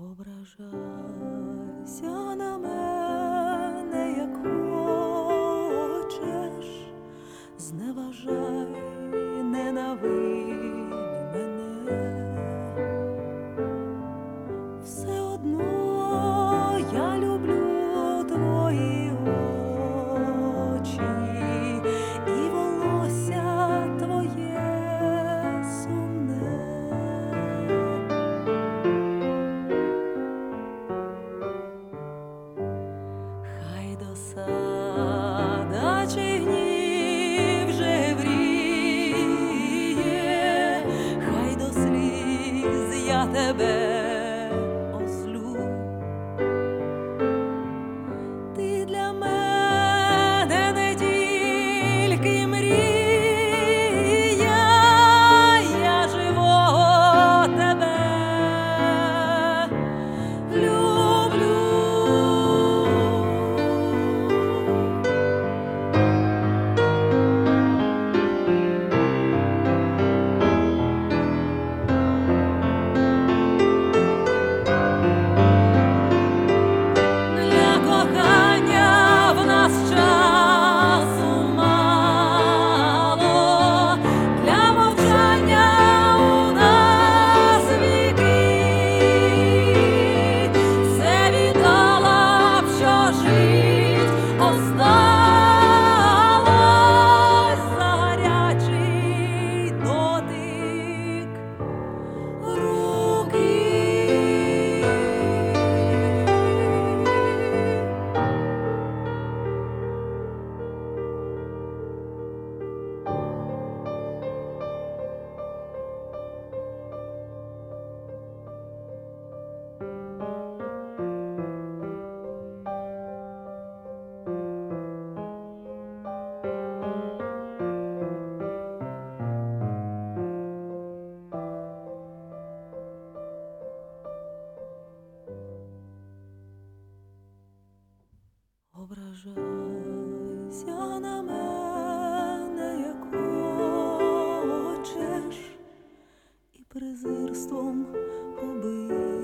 Ображайся на мене, як хочеш, зневажай. the bear. ображайся на мене, як хочеш, і презирством побий.